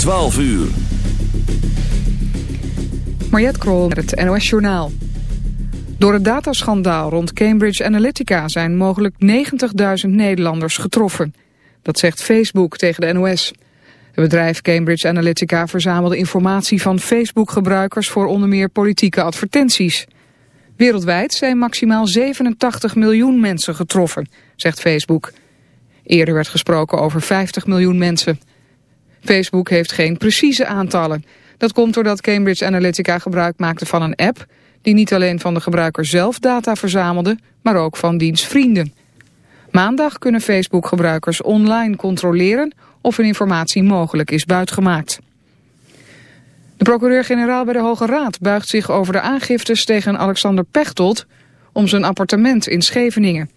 12 uur. Mariette Krol met het NOS Journaal. Door het dataschandaal rond Cambridge Analytica zijn mogelijk 90.000 Nederlanders getroffen. Dat zegt Facebook tegen de NOS. Het bedrijf Cambridge Analytica verzamelde informatie van Facebook-gebruikers voor onder meer politieke advertenties. Wereldwijd zijn maximaal 87 miljoen mensen getroffen, zegt Facebook. Eerder werd gesproken over 50 miljoen mensen. Facebook heeft geen precieze aantallen. Dat komt doordat Cambridge Analytica gebruik maakte van een app... die niet alleen van de gebruiker zelf data verzamelde, maar ook van diens vrienden. Maandag kunnen Facebook-gebruikers online controleren of hun informatie mogelijk is buitgemaakt. De procureur-generaal bij de Hoge Raad buigt zich over de aangiftes tegen Alexander Pechtold om zijn appartement in Scheveningen.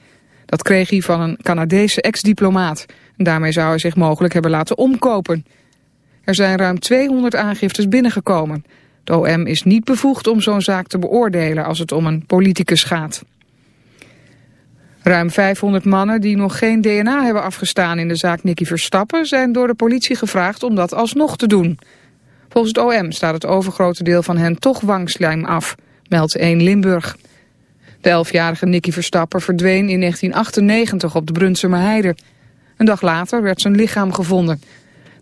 Dat kreeg hij van een Canadese ex-diplomaat. Daarmee zou hij zich mogelijk hebben laten omkopen. Er zijn ruim 200 aangiftes binnengekomen. De OM is niet bevoegd om zo'n zaak te beoordelen als het om een politicus gaat. Ruim 500 mannen die nog geen DNA hebben afgestaan in de zaak Nicky Verstappen... zijn door de politie gevraagd om dat alsnog te doen. Volgens het OM staat het overgrote deel van hen toch wangslijm af, meldt 1 Limburg. De elfjarige Nicky Verstappen verdween in 1998 op de Brunsumer Heide. Een dag later werd zijn lichaam gevonden.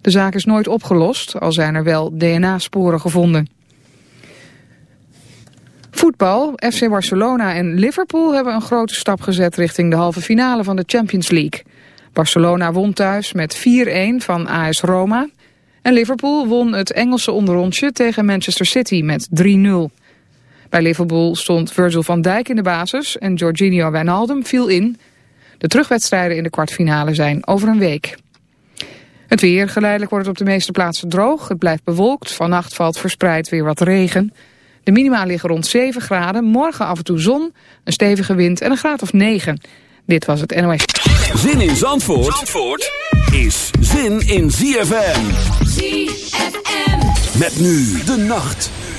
De zaak is nooit opgelost, al zijn er wel DNA-sporen gevonden. Voetbal, FC Barcelona en Liverpool hebben een grote stap gezet richting de halve finale van de Champions League. Barcelona won thuis met 4-1 van AS Roma. En Liverpool won het Engelse onderrondje tegen Manchester City met 3-0. Bij Liverpool stond Virgil van Dijk in de basis en Jorginho Wijnaldum viel in. De terugwedstrijden in de kwartfinale zijn over een week. Het weer, geleidelijk wordt het op de meeste plaatsen droog. Het blijft bewolkt, vannacht valt verspreid weer wat regen. De minima liggen rond 7 graden, morgen af en toe zon, een stevige wind en een graad of 9. Dit was het NOS. Zin in Zandvoort, Zandvoort is zin in ZFM. ZFM. Met nu de nacht.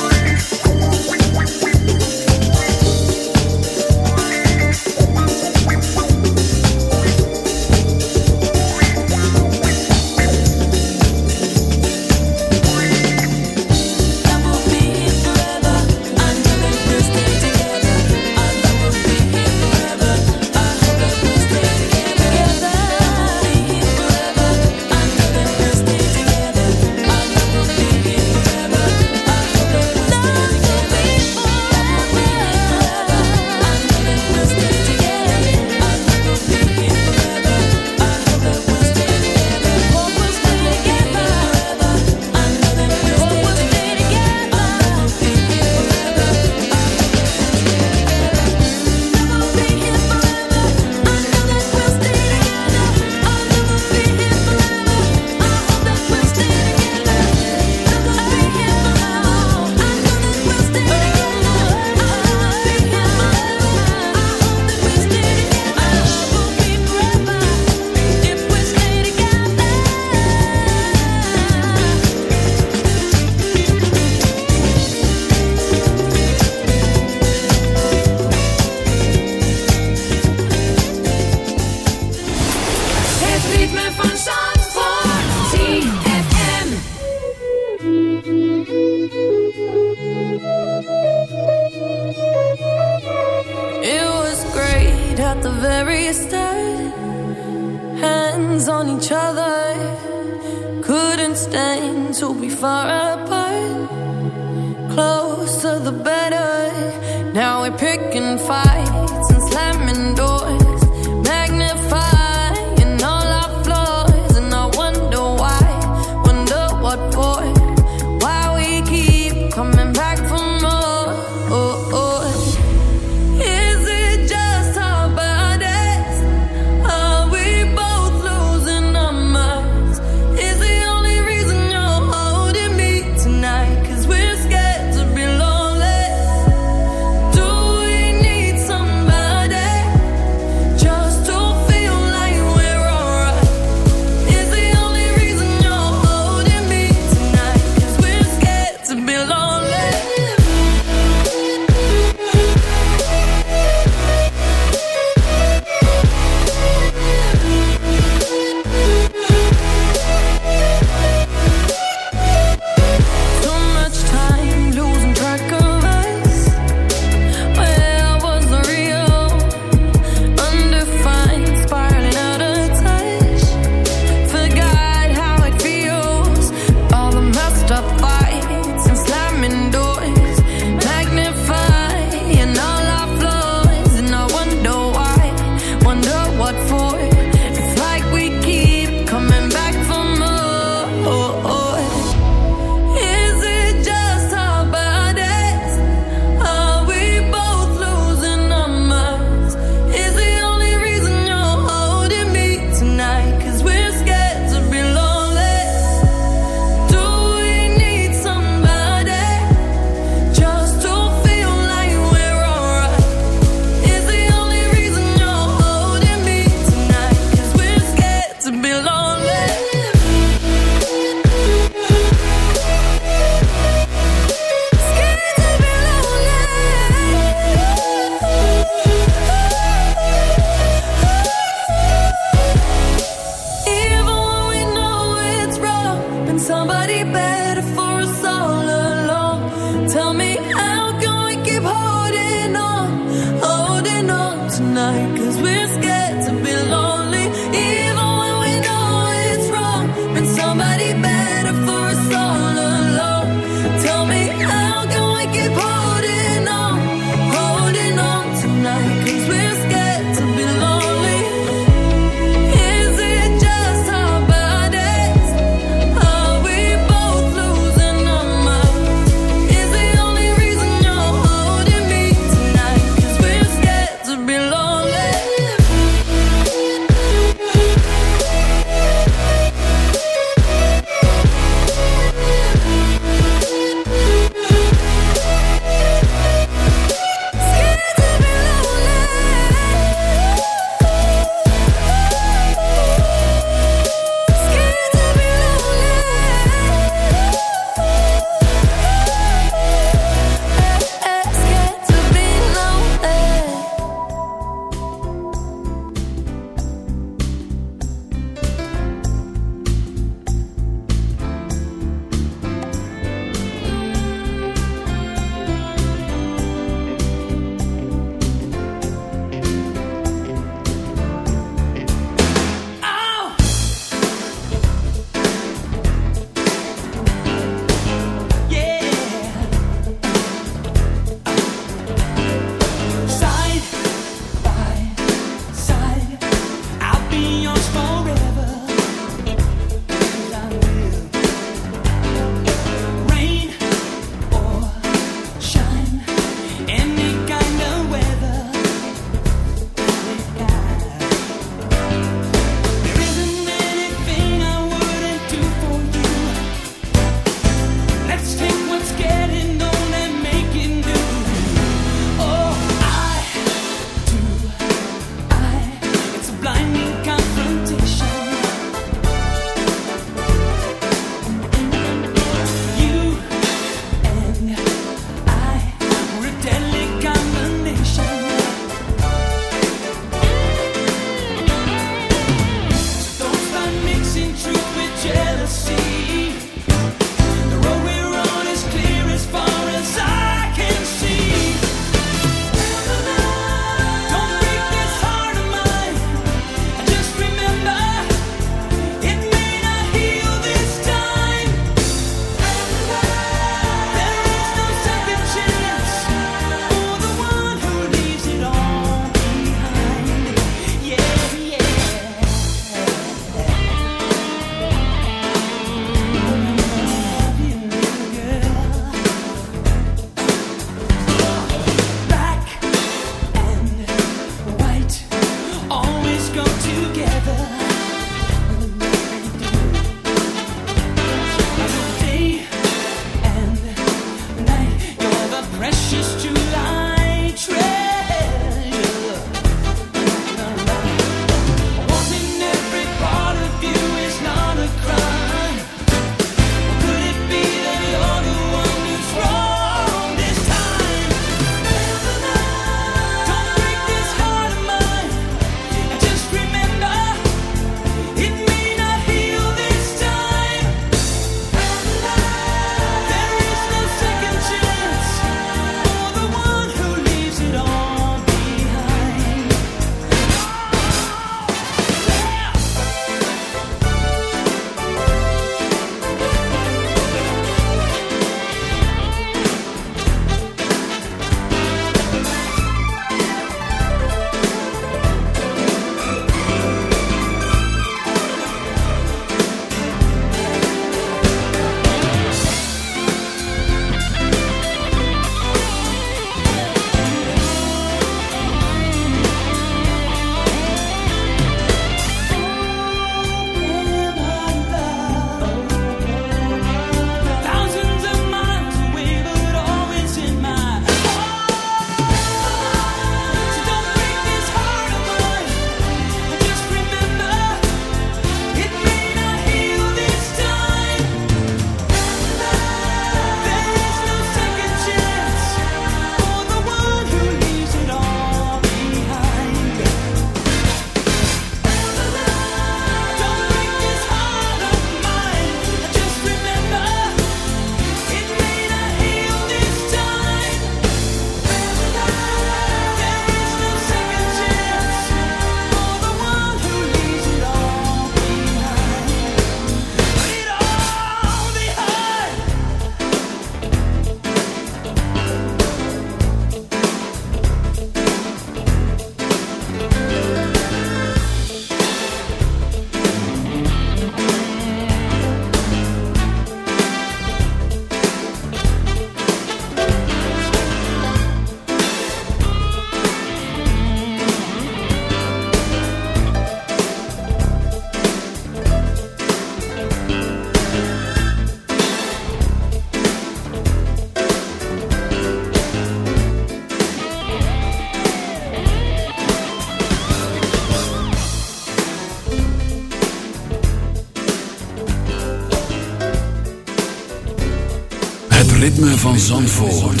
Ritme van Zandvoort.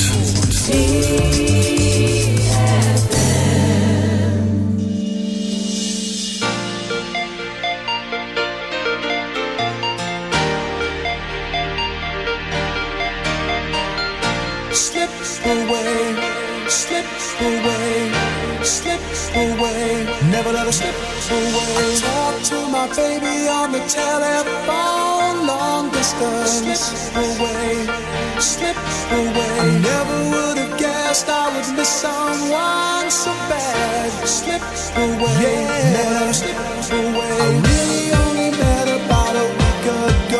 Slip away, slip away, slip away. Never let her slip away. Talk to my baby on the telephone, long distance. Slip away, slip away. I never would have guessed I would miss someone so bad. Slip away, yeah. never slip away. I really only met about a week ago.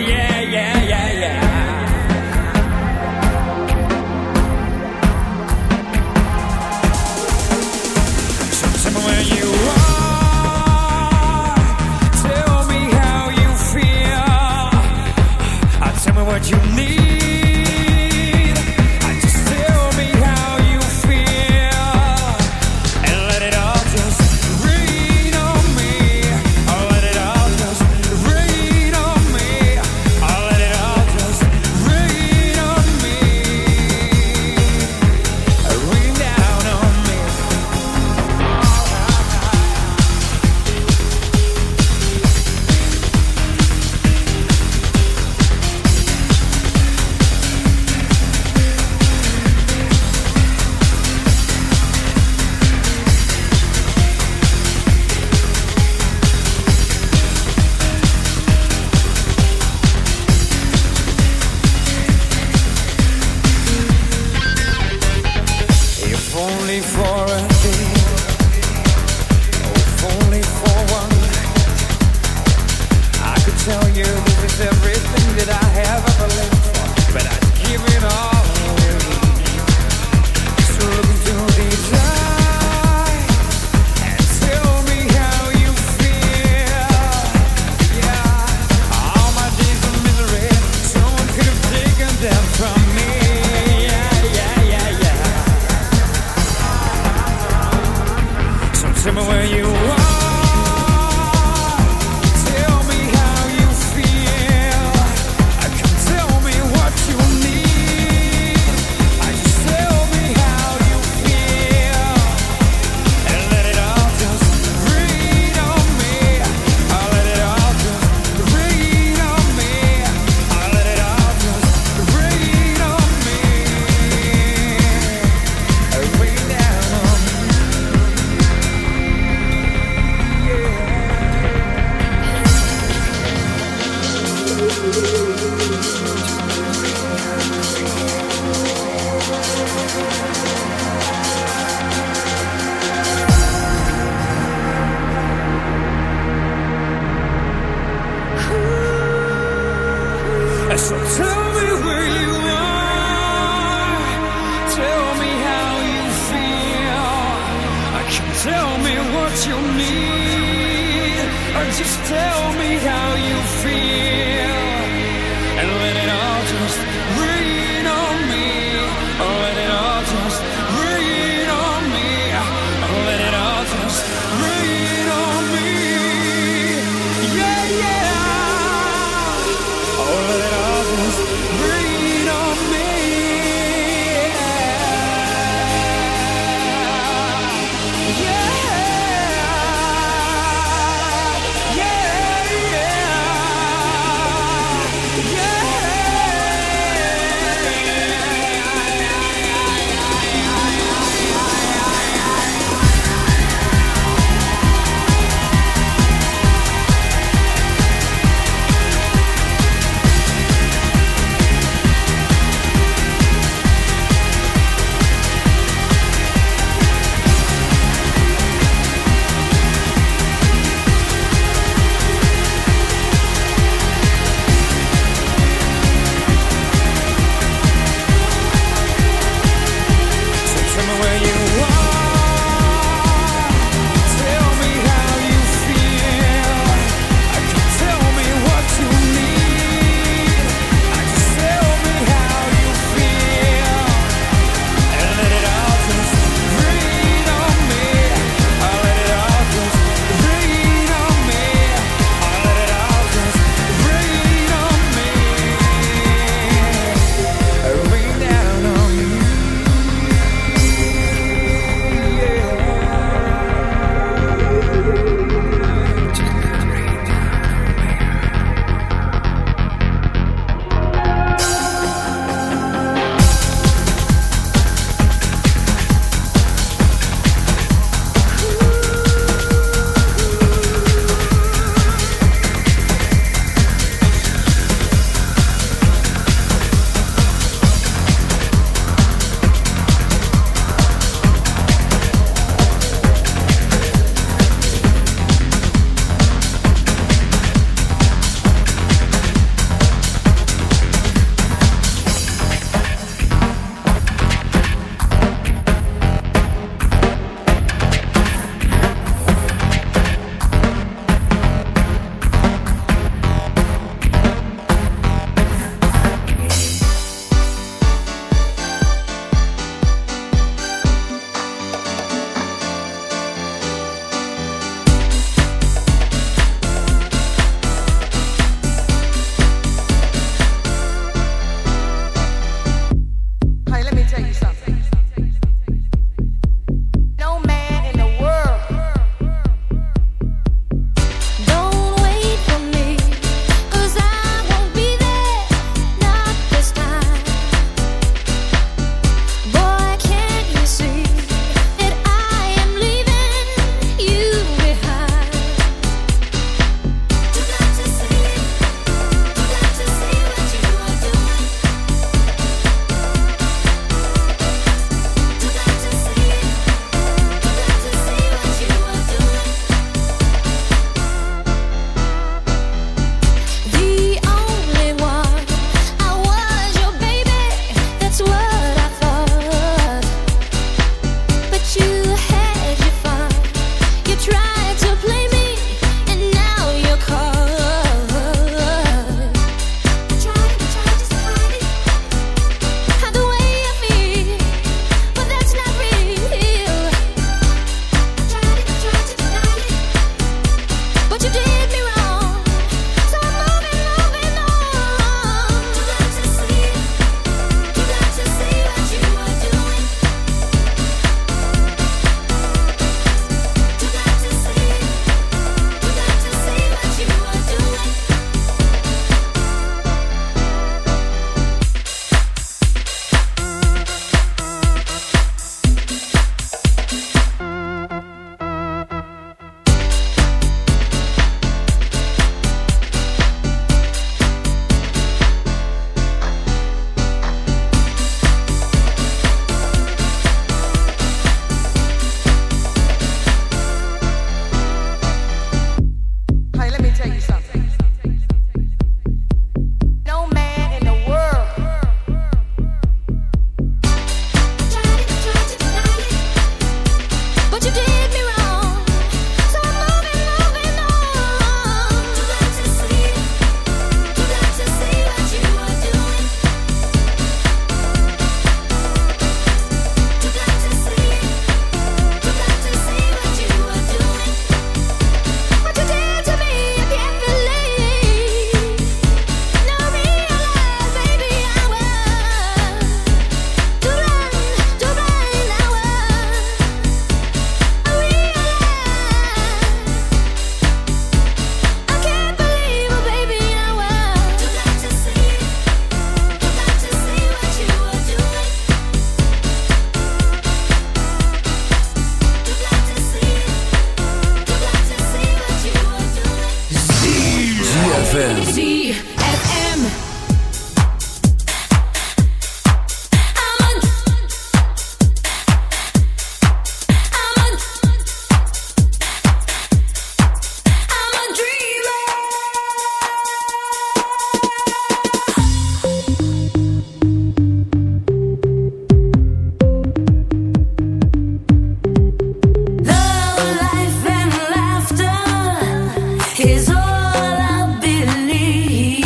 is all I believe.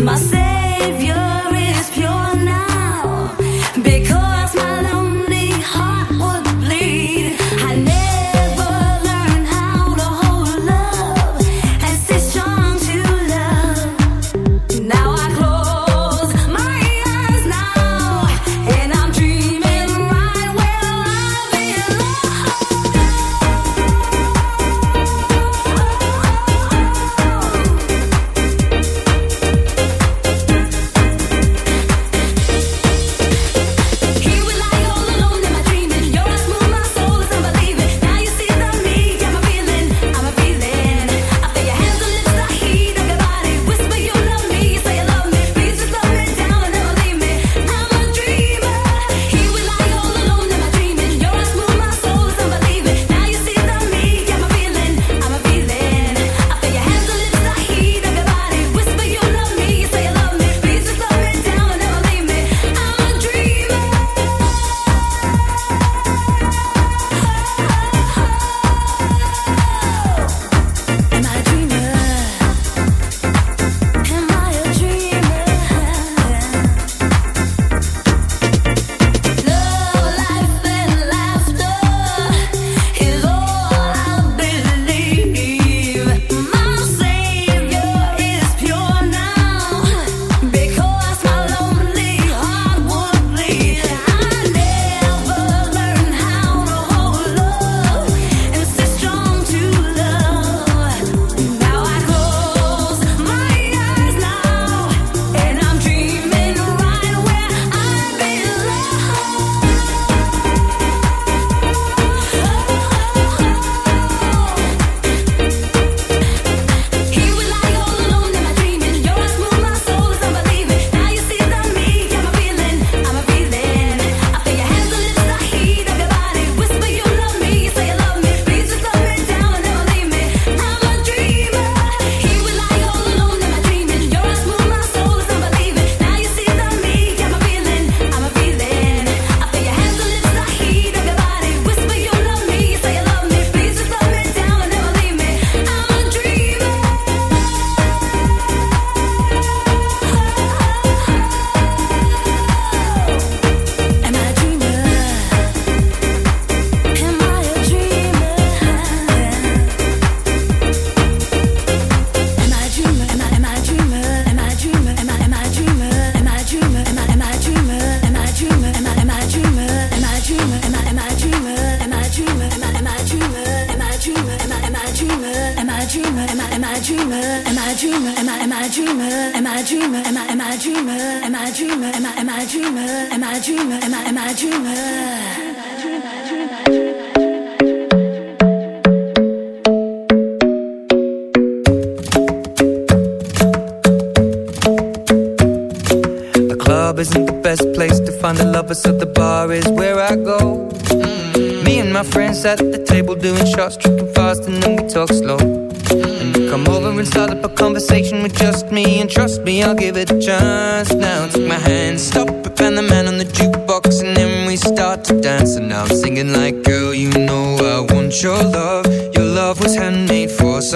My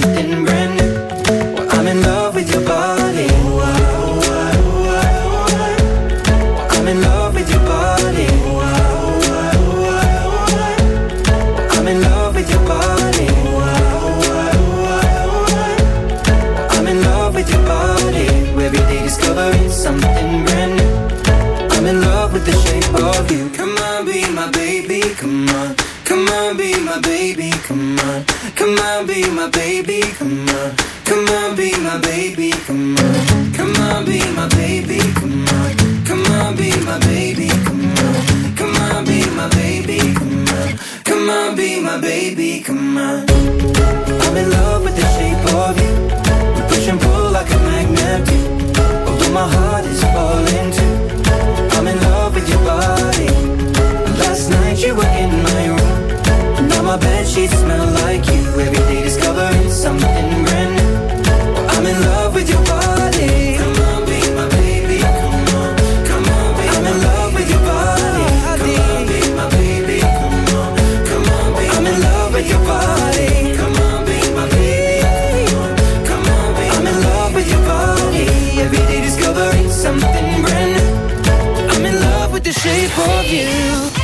something right. shape of you.